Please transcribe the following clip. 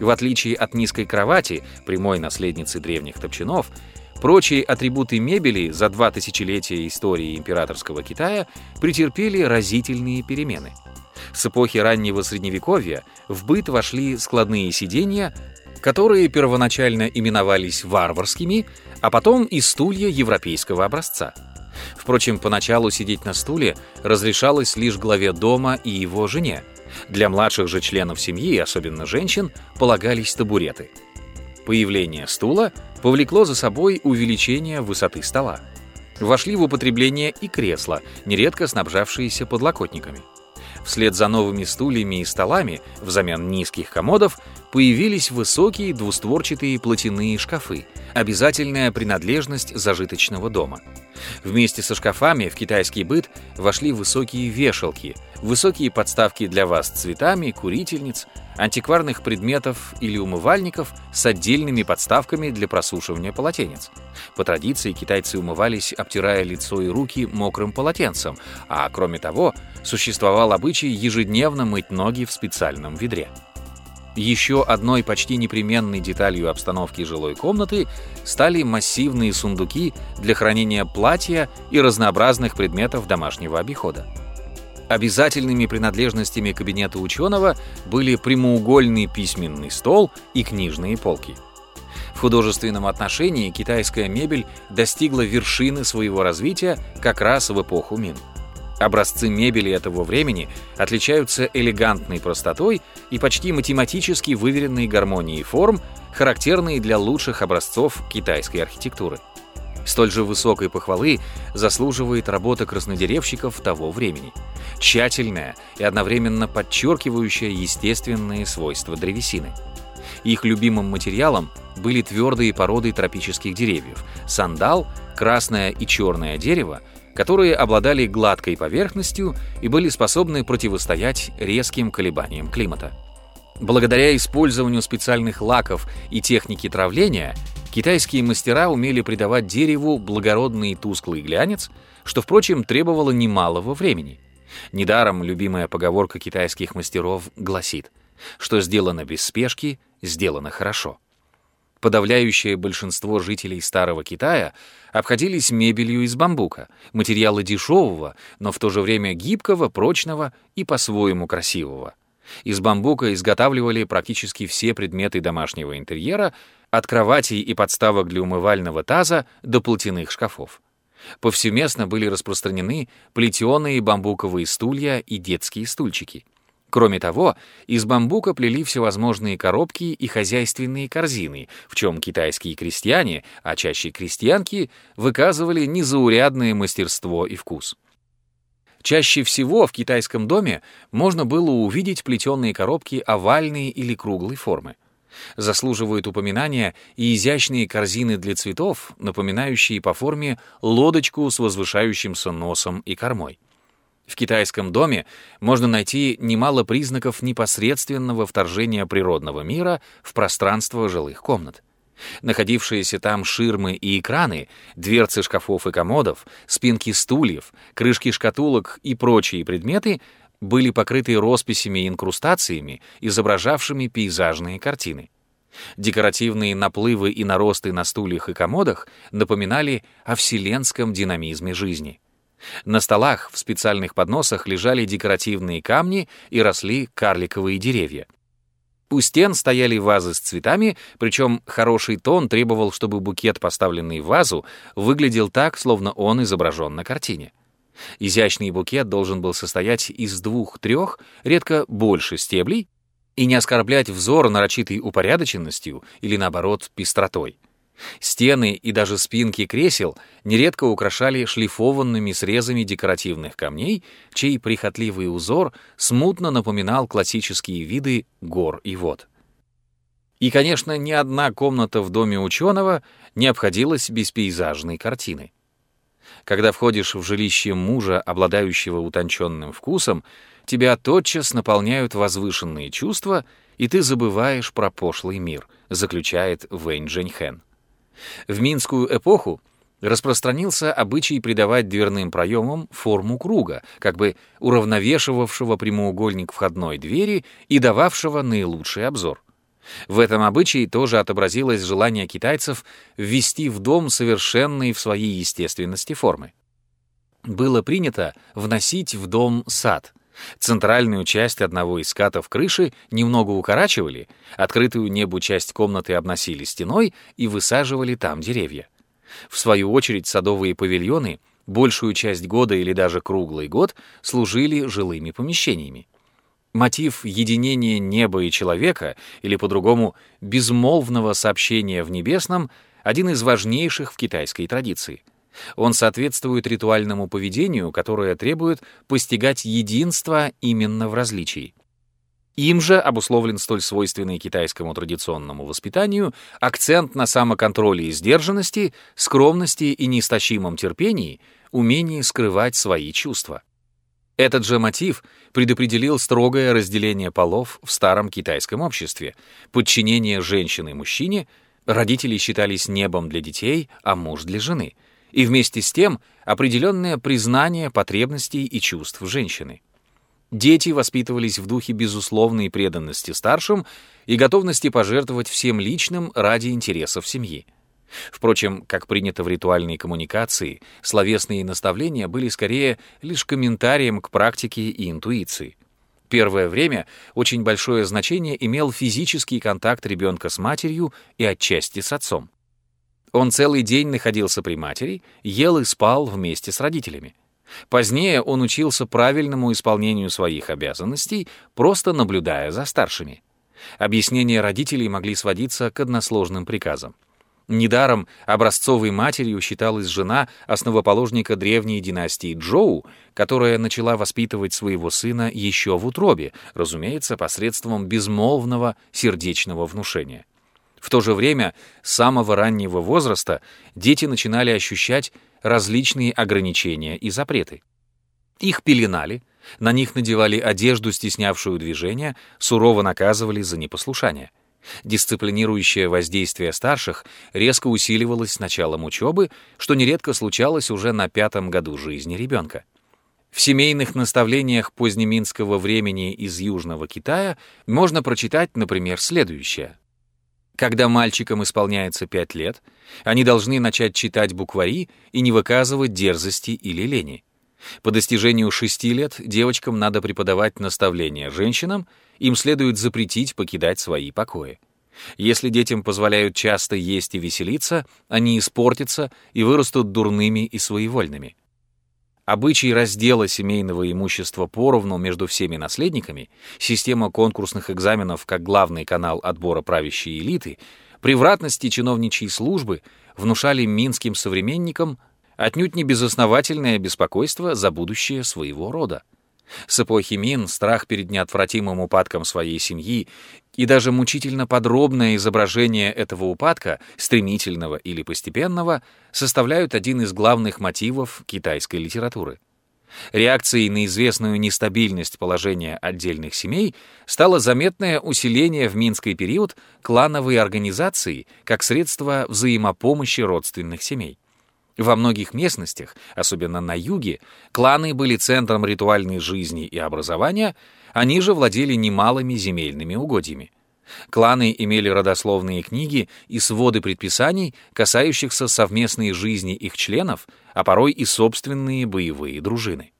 В отличие от низкой кровати, прямой наследницы древних топчанов, прочие атрибуты мебели за два тысячелетия истории императорского Китая претерпели разительные перемены. С эпохи раннего Средневековья в быт вошли складные сиденья, которые первоначально именовались варварскими, а потом и стулья европейского образца. Впрочем, поначалу сидеть на стуле разрешалось лишь главе дома и его жене. Для младших же членов семьи, особенно женщин, полагались табуреты. Появление стула повлекло за собой увеличение высоты стола. Вошли в употребление и кресла, нередко снабжавшиеся подлокотниками. Вслед за новыми стульями и столами, взамен низких комодов, появились высокие двустворчатые платяные шкафы, обязательная принадлежность зажиточного дома. Вместе со шкафами в китайский быт вошли высокие вешалки, высокие подставки для вас цветами, курительниц, антикварных предметов или умывальников с отдельными подставками для просушивания полотенец. По традиции китайцы умывались, обтирая лицо и руки мокрым полотенцем, а кроме того, существовал обычай ежедневно мыть ноги в специальном ведре. Еще одной почти непременной деталью обстановки жилой комнаты стали массивные сундуки для хранения платья и разнообразных предметов домашнего обихода. Обязательными принадлежностями кабинета ученого были прямоугольный письменный стол и книжные полки. В художественном отношении китайская мебель достигла вершины своего развития как раз в эпоху Мин. Образцы мебели этого времени отличаются элегантной простотой и почти математически выверенной гармонией форм, характерные для лучших образцов китайской архитектуры. Столь же высокой похвалы заслуживает работа краснодеревщиков того времени. Тщательная и одновременно подчеркивающая естественные свойства древесины. Их любимым материалом были твердые породы тропических деревьев – сандал, красное и черное дерево, которые обладали гладкой поверхностью и были способны противостоять резким колебаниям климата. Благодаря использованию специальных лаков и техники травления, китайские мастера умели придавать дереву благородный тусклый глянец, что, впрочем, требовало немалого времени. Недаром любимая поговорка китайских мастеров гласит, что сделано без спешки, сделано хорошо. Подавляющее большинство жителей Старого Китая обходились мебелью из бамбука, материала дешевого, но в то же время гибкого, прочного и по-своему красивого. Из бамбука изготавливали практически все предметы домашнего интерьера, от кроватей и подставок для умывального таза до платяных шкафов. Повсеместно были распространены плетеные бамбуковые стулья и детские стульчики. Кроме того, из бамбука плели всевозможные коробки и хозяйственные корзины, в чем китайские крестьяне, а чаще крестьянки, выказывали незаурядное мастерство и вкус. Чаще всего в китайском доме можно было увидеть плетеные коробки овальной или круглой формы. Заслуживают упоминания и изящные корзины для цветов, напоминающие по форме лодочку с возвышающимся носом и кормой. В китайском доме можно найти немало признаков непосредственного вторжения природного мира в пространство жилых комнат. Находившиеся там ширмы и экраны, дверцы шкафов и комодов, спинки стульев, крышки шкатулок и прочие предметы были покрыты росписями и инкрустациями, изображавшими пейзажные картины. Декоративные наплывы и наросты на стульях и комодах напоминали о вселенском динамизме жизни. На столах в специальных подносах лежали декоративные камни и росли карликовые деревья. У стен стояли вазы с цветами, причем хороший тон требовал, чтобы букет, поставленный в вазу, выглядел так, словно он изображен на картине. Изящный букет должен был состоять из двух-трех, редко больше стеблей, и не оскорблять взор нарочитой упорядоченностью или, наоборот, пестротой. Стены и даже спинки кресел нередко украшали шлифованными срезами декоративных камней, чей прихотливый узор смутно напоминал классические виды гор и вод. И, конечно, ни одна комната в доме ученого не обходилась без пейзажной картины. Когда входишь в жилище мужа, обладающего утонченным вкусом, тебя тотчас наполняют возвышенные чувства, и ты забываешь про пошлый мир, заключает Вэнь Джэньхэн. В минскую эпоху распространился обычай придавать дверным проемам форму круга, как бы уравновешивавшего прямоугольник входной двери и дававшего наилучший обзор. В этом обычае тоже отобразилось желание китайцев ввести в дом совершенные в своей естественности формы. Было принято вносить в дом сад. Центральную часть одного из скатов крыши немного укорачивали, открытую небу часть комнаты обносили стеной и высаживали там деревья. В свою очередь садовые павильоны большую часть года или даже круглый год служили жилыми помещениями. Мотив единения неба и человека, или по-другому безмолвного сообщения в небесном, один из важнейших в китайской традиции. Он соответствует ритуальному поведению, которое требует постигать единство именно в различии. Им же обусловлен столь свойственный китайскому традиционному воспитанию акцент на самоконтроле и сдержанности, скромности и неистощимом терпении, умении скрывать свои чувства. Этот же мотив предопределил строгое разделение полов в старом китайском обществе, подчинение женщины мужчине, родители считались небом для детей, а муж для жены, и вместе с тем определенное признание потребностей и чувств женщины. Дети воспитывались в духе безусловной преданности старшим и готовности пожертвовать всем личным ради интересов семьи. Впрочем, как принято в ритуальной коммуникации, словесные наставления были скорее лишь комментарием к практике и интуиции. Первое время очень большое значение имел физический контакт ребенка с матерью и отчасти с отцом. Он целый день находился при матери, ел и спал вместе с родителями. Позднее он учился правильному исполнению своих обязанностей, просто наблюдая за старшими. Объяснения родителей могли сводиться к односложным приказам. Недаром образцовой матерью считалась жена основоположника древней династии Джоу, которая начала воспитывать своего сына еще в утробе, разумеется, посредством безмолвного сердечного внушения. В то же время с самого раннего возраста дети начинали ощущать различные ограничения и запреты. Их пеленали, на них надевали одежду, стеснявшую движение, сурово наказывали за непослушание — Дисциплинирующее воздействие старших резко усиливалось с началом учебы, что нередко случалось уже на пятом году жизни ребенка. В семейных наставлениях позднеминского времени из Южного Китая можно прочитать, например, следующее. Когда мальчикам исполняется пять лет, они должны начать читать буквари и не выказывать дерзости или лени. По достижению шести лет девочкам надо преподавать наставления женщинам, им следует запретить покидать свои покои. Если детям позволяют часто есть и веселиться, они испортятся и вырастут дурными и своевольными. Обычай раздела семейного имущества поровну между всеми наследниками, система конкурсных экзаменов как главный канал отбора правящей элиты, превратности чиновничьей службы внушали минским современникам отнюдь не безосновательное беспокойство за будущее своего рода. С эпохи Мин страх перед неотвратимым упадком своей семьи и даже мучительно подробное изображение этого упадка, стремительного или постепенного, составляют один из главных мотивов китайской литературы. Реакцией на известную нестабильность положения отдельных семей стало заметное усиление в минский период клановой организации как средство взаимопомощи родственных семей. Во многих местностях, особенно на юге, кланы были центром ритуальной жизни и образования, они же владели немалыми земельными угодьями. Кланы имели родословные книги и своды предписаний, касающихся совместной жизни их членов, а порой и собственные боевые дружины.